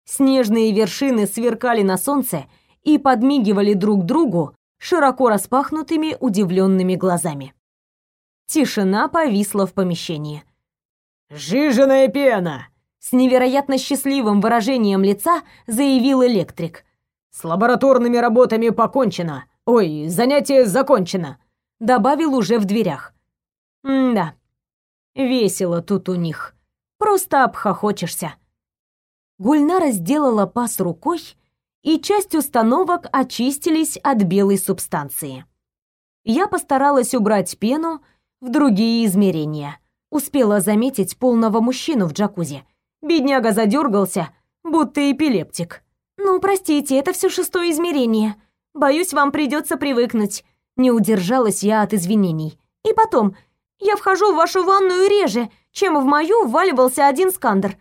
Снежные вершины сверкали на солнце и подмигивали друг другу широко распахнутыми удивленными глазами. Тишина повисла в помещении. «Жиженая пена!» С невероятно счастливым выражением лица заявил электрик. «С лабораторными работами покончено. Ой, занятие закончено!» Добавил уже в дверях. «Да, весело тут у них. Просто обхохочешься». Гульнара сделала пас рукой, и часть установок очистились от белой субстанции. Я постаралась убрать пену, в другие измерения. Успела заметить полного мужчину в джакузи. Бедняга задергался, будто эпилептик. «Ну, простите, это все шестое измерение. Боюсь, вам придется привыкнуть». Не удержалась я от извинений. «И потом, я вхожу в вашу ванную реже, чем в мою вваливался один скандер.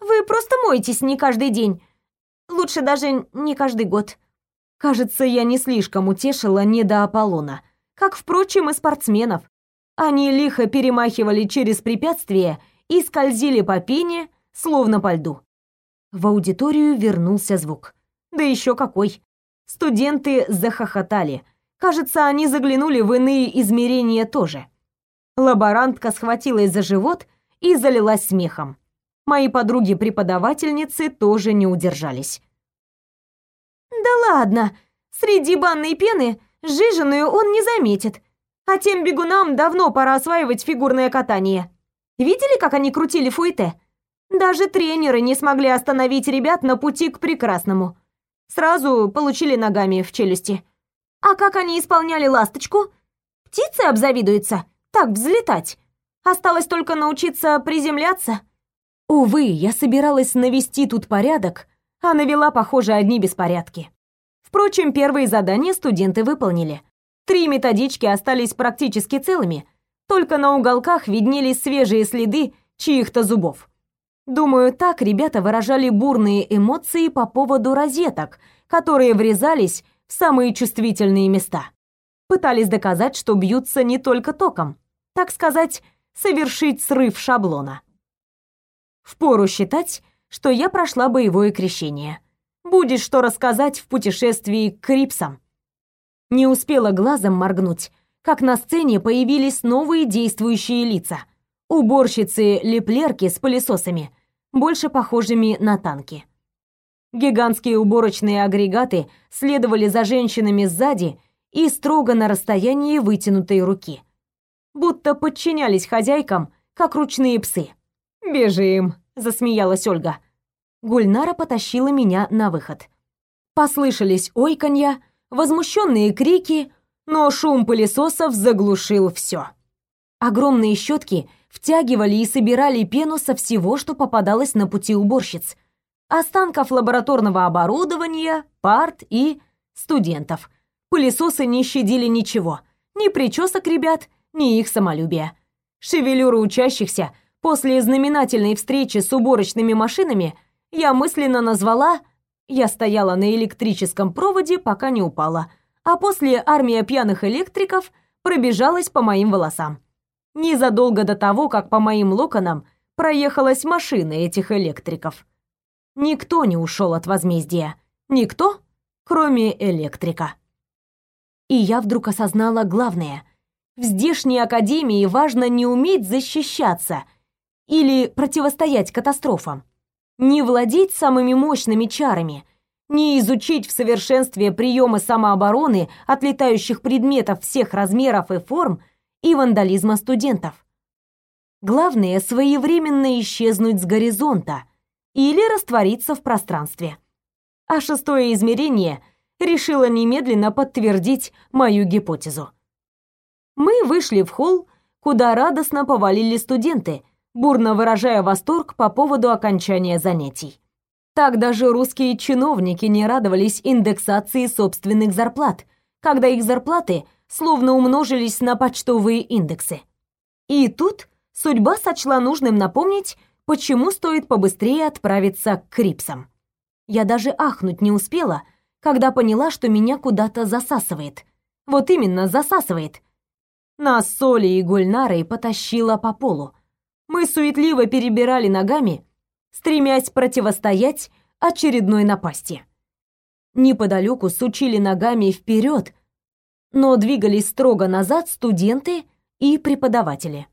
Вы просто моетесь не каждый день. Лучше даже не каждый год». Кажется, я не слишком утешила не до Аполлона, как, впрочем, и спортсменов. Они лихо перемахивали через препятствия и скользили по пене, словно по льду. В аудиторию вернулся звук. Да еще какой! Студенты захохотали. Кажется, они заглянули в иные измерения тоже. Лаборантка схватилась за живот и залилась смехом. Мои подруги-преподавательницы тоже не удержались. «Да ладно! Среди банной пены жиженую он не заметит. А тем бегунам давно пора осваивать фигурное катание. Видели, как они крутили фуэте? Даже тренеры не смогли остановить ребят на пути к прекрасному. Сразу получили ногами в челюсти. А как они исполняли ласточку? Птицы обзавидуются. Так взлетать. Осталось только научиться приземляться. Увы, я собиралась навести тут порядок, а навела, похоже, одни беспорядки. Впрочем, первые задания студенты выполнили. Три методички остались практически целыми, только на уголках виднелись свежие следы чьих-то зубов. Думаю, так ребята выражали бурные эмоции по поводу розеток, которые врезались в самые чувствительные места. Пытались доказать, что бьются не только током, так сказать, совершить срыв шаблона. Впору считать, что я прошла боевое крещение. Будет что рассказать в путешествии к Крипсам. Не успела глазом моргнуть, как на сцене появились новые действующие лица. Уборщицы-леплерки с пылесосами, больше похожими на танки. Гигантские уборочные агрегаты следовали за женщинами сзади и строго на расстоянии вытянутой руки. Будто подчинялись хозяйкам, как ручные псы. «Бежим!» — засмеялась Ольга. Гульнара потащила меня на выход. Послышались ойканья, возмущенные крики, но шум пылесосов заглушил все. Огромные щетки втягивали и собирали пену со всего, что попадалось на пути уборщиц. Останков лабораторного оборудования, парт и студентов. Пылесосы не щадили ничего. Ни причесок ребят, ни их самолюбия. Шевелюры учащихся После знаменательной встречи с уборочными машинами я мысленно назвала «Я стояла на электрическом проводе, пока не упала», а после армия пьяных электриков пробежалась по моим волосам. Незадолго до того, как по моим локонам проехалась машина этих электриков. Никто не ушел от возмездия. Никто, кроме электрика. И я вдруг осознала главное. В здешней академии важно не уметь защищаться — или противостоять катастрофам. Не владеть самыми мощными чарами, не изучить в совершенстве приемы самообороны от летающих предметов всех размеров и форм и вандализма студентов. Главное своевременно исчезнуть с горизонта или раствориться в пространстве. А шестое измерение решило немедленно подтвердить мою гипотезу. Мы вышли в холл, куда радостно повалили студенты, бурно выражая восторг по поводу окончания занятий. Так даже русские чиновники не радовались индексации собственных зарплат, когда их зарплаты словно умножились на почтовые индексы. И тут судьба сочла нужным напомнить, почему стоит побыстрее отправиться к Крипсам. Я даже ахнуть не успела, когда поняла, что меня куда-то засасывает. Вот именно засасывает. Нас Соли и Гульнарой потащила по полу мы суетливо перебирали ногами, стремясь противостоять очередной напасти. Неподалеку сучили ногами вперед, но двигались строго назад студенты и преподаватели.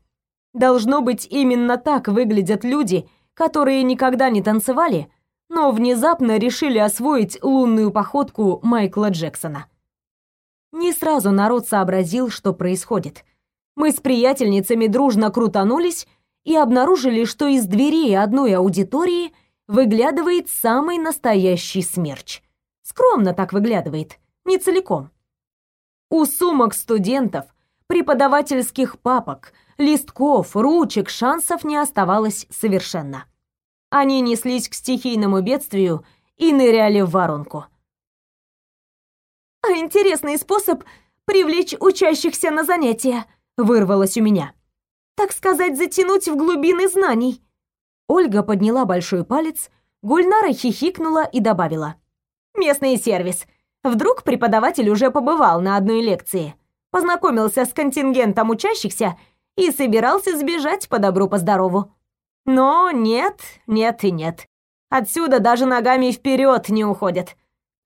Должно быть, именно так выглядят люди, которые никогда не танцевали, но внезапно решили освоить лунную походку Майкла Джексона. Не сразу народ сообразил, что происходит. Мы с приятельницами дружно крутанулись и обнаружили, что из дверей одной аудитории выглядывает самый настоящий смерч. Скромно так выглядывает, не целиком. У сумок студентов, преподавательских папок, листков, ручек шансов не оставалось совершенно. Они неслись к стихийному бедствию и ныряли в воронку. «А интересный способ привлечь учащихся на занятия», — вырвалось у меня так сказать, затянуть в глубины знаний. Ольга подняла большой палец, Гульнара хихикнула и добавила: "Местный сервис. Вдруг преподаватель уже побывал на одной лекции, познакомился с контингентом учащихся и собирался сбежать по добру по здорову. Но нет, нет и нет. Отсюда даже ногами вперед не уходят.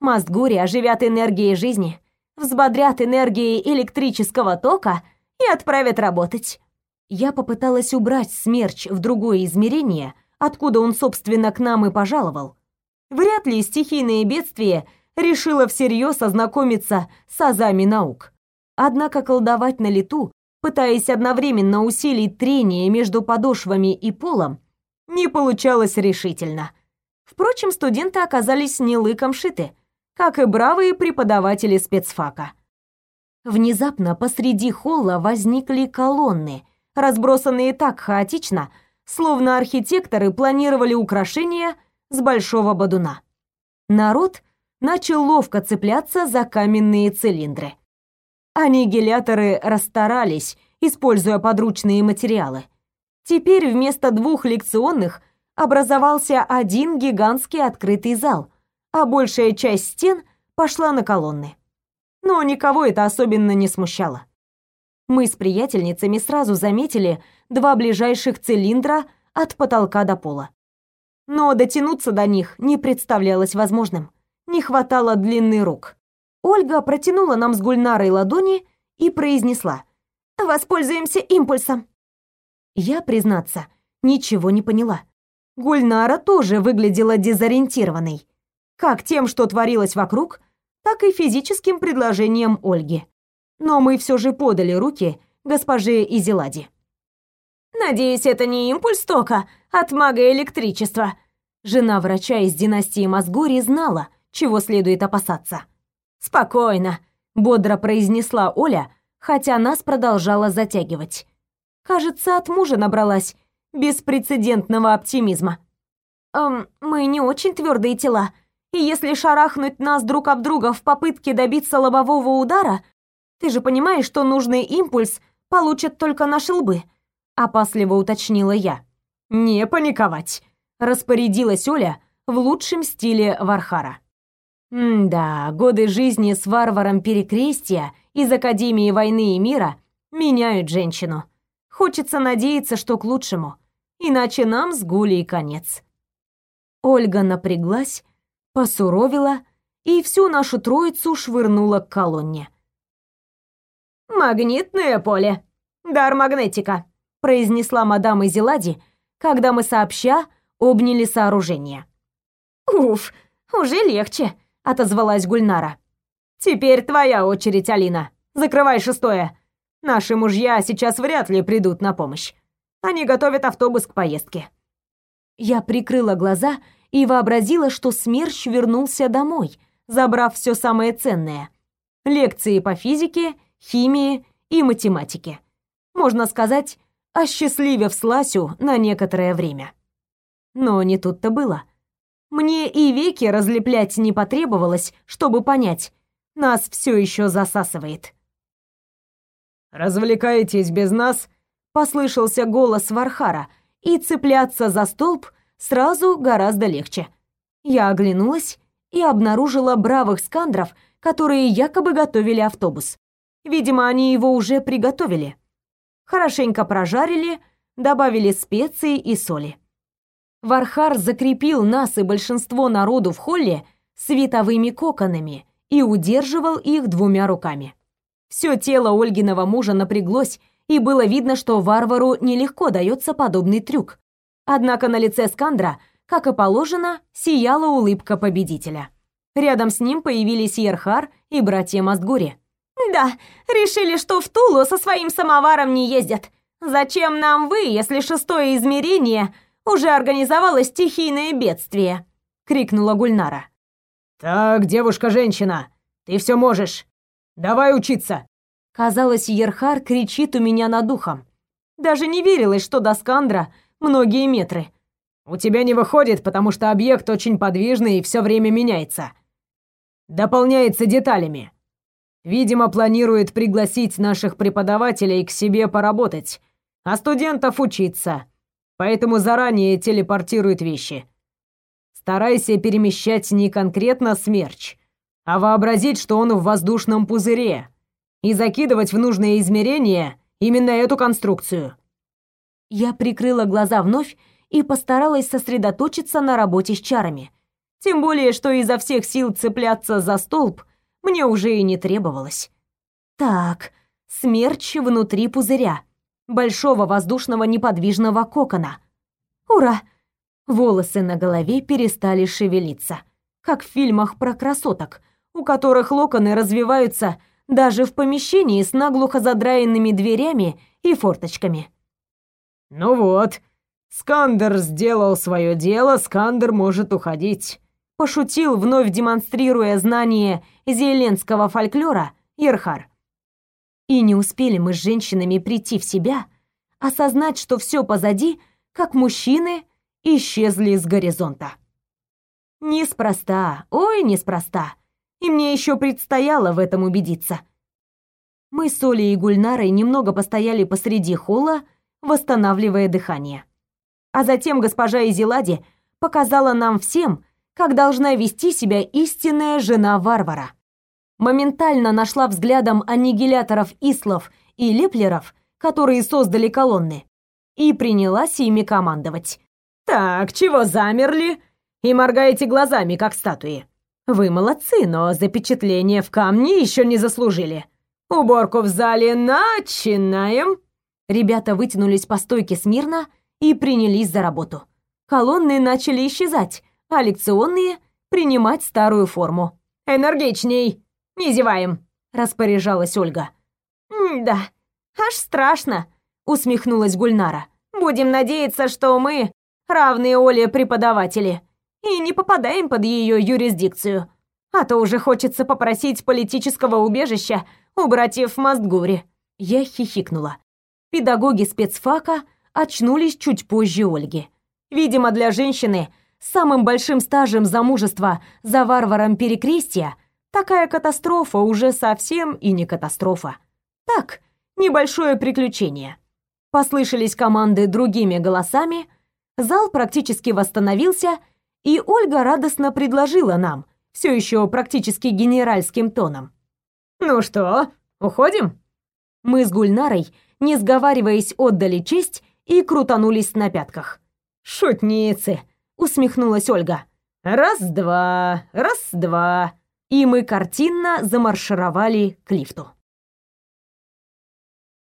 Мастгури оживят энергией жизни, взбодрят энергией электрического тока и отправят работать. Я попыталась убрать смерч в другое измерение, откуда он, собственно, к нам и пожаловал. Вряд ли стихийное бедствие решило всерьез ознакомиться с азами наук. Однако колдовать на лету, пытаясь одновременно усилить трение между подошвами и полом, не получалось решительно. Впрочем, студенты оказались не лыком шиты, как и бравые преподаватели спецфака. Внезапно посреди холла возникли колонны, разбросанные так хаотично, словно архитекторы планировали украшения с большого бодуна. Народ начал ловко цепляться за каменные цилиндры. Аннигиляторы расстарались, используя подручные материалы. Теперь вместо двух лекционных образовался один гигантский открытый зал, а большая часть стен пошла на колонны. Но никого это особенно не смущало. Мы с приятельницами сразу заметили два ближайших цилиндра от потолка до пола. Но дотянуться до них не представлялось возможным. Не хватало длины рук. Ольга протянула нам с Гульнарой ладони и произнесла: "Воспользуемся импульсом". Я, признаться, ничего не поняла. Гульнара тоже выглядела дезориентированной, как тем, что творилось вокруг, так и физическим предложением Ольги но мы все же подали руки госпоже Изелади. «Надеюсь, это не импульс тока от мага электричества». Жена врача из династии Мазгори знала, чего следует опасаться. «Спокойно», — бодро произнесла Оля, хотя нас продолжала затягивать. Кажется, от мужа набралась беспрецедентного оптимизма. «Эм, мы не очень твердые тела, и если шарахнуть нас друг об друга в попытке добиться лобового удара, ты же понимаешь, что нужный импульс получат только наши лбы, опасливо уточнила я. Не паниковать, распорядилась Оля в лучшем стиле Вархара. М-да, годы жизни с варваром Перекрестия из Академии войны и мира меняют женщину. Хочется надеяться, что к лучшему, иначе нам с Гулей конец. Ольга напряглась, посуровила и всю нашу троицу швырнула к колонне. «Магнитное поле. Дар магнетика», — произнесла мадам Изелади, когда мы сообща обняли сооружение. «Уф, уже легче», — отозвалась Гульнара. «Теперь твоя очередь, Алина. Закрывай шестое. Наши мужья сейчас вряд ли придут на помощь. Они готовят автобус к поездке». Я прикрыла глаза и вообразила, что Смерч вернулся домой, забрав все самое ценное. Лекции по физике химии и математике. Можно сказать, осчастливив Сласю на некоторое время. Но не тут-то было. Мне и веки разлеплять не потребовалось, чтобы понять, нас все еще засасывает. «Развлекаетесь без нас?» — послышался голос Вархара, и цепляться за столб сразу гораздо легче. Я оглянулась и обнаружила бравых скандров, которые якобы готовили автобус. Видимо, они его уже приготовили. Хорошенько прожарили, добавили специи и соли. Вархар закрепил нас и большинство народу в холле световыми коконами и удерживал их двумя руками. Все тело Ольгиного мужа напряглось, и было видно, что варвару нелегко дается подобный трюк. Однако на лице Скандра, как и положено, сияла улыбка победителя. Рядом с ним появились Ерхар и братья Мастгури. Да, решили, что в Тулу со своим самоваром не ездят. Зачем нам вы, если шестое измерение уже организовало стихийное бедствие? крикнула Гульнара. Так, девушка-женщина, ты все можешь. Давай учиться. Казалось, Ерхар кричит у меня над ухом. Даже не верилось, что до Скандра многие метры. У тебя не выходит, потому что объект очень подвижный и все время меняется. Дополняется деталями. Видимо, планирует пригласить наших преподавателей к себе поработать, а студентов учиться. Поэтому заранее телепортирует вещи. Старайся перемещать не конкретно смерч, а вообразить, что он в воздушном пузыре, и закидывать в нужное измерение именно эту конструкцию. Я прикрыла глаза вновь и постаралась сосредоточиться на работе с чарами. Тем более, что изо всех сил цепляться за столб мне уже и не требовалось. Так, смерч внутри пузыря, большого воздушного неподвижного кокона. Ура! Волосы на голове перестали шевелиться, как в фильмах про красоток, у которых локоны развиваются даже в помещении с наглухо задраенными дверями и форточками. «Ну вот, Скандер сделал свое дело, Скандер может уходить», пошутил, вновь демонстрируя знание зеленского фольклора Ярхар. И не успели мы с женщинами прийти в себя, осознать, что все позади, как мужчины исчезли с горизонта. Неспроста, ой, неспроста. И мне еще предстояло в этом убедиться. Мы с Олей и Гульнарой немного постояли посреди холла, восстанавливая дыхание. А затем госпожа Изилади показала нам всем, как должна вести себя истинная жена варвара. Моментально нашла взглядом аннигиляторов Ислов и Леплеров, которые создали колонны, и принялась ими командовать. «Так, чего замерли? И моргаете глазами, как статуи. Вы молодцы, но запечатление в камне еще не заслужили. Уборку в зале начинаем!» Ребята вытянулись по стойке смирно и принялись за работу. Колонны начали исчезать, а лекционные принимать старую форму. «Энергичней! Не зеваем!» — распоряжалась Ольга. «Да, аж страшно!» — усмехнулась Гульнара. «Будем надеяться, что мы равные Оле преподаватели и не попадаем под ее юрисдикцию. А то уже хочется попросить политического убежища у братьев Мастгури». Я хихикнула. Педагоги спецфака очнулись чуть позже Ольги. Видимо, для женщины с самым большим стажем замужества за варваром перекрестия такая катастрофа уже совсем и не катастрофа. Так, небольшое приключение. Послышались команды другими голосами, зал практически восстановился, и Ольга радостно предложила нам, все еще практически генеральским тоном. «Ну что, уходим?» Мы с Гульнарой, не сговариваясь, отдали честь и крутанулись на пятках. «Шутницы!» — усмехнулась Ольга. «Раз-два, раз-два!» И мы картинно замаршировали к лифту.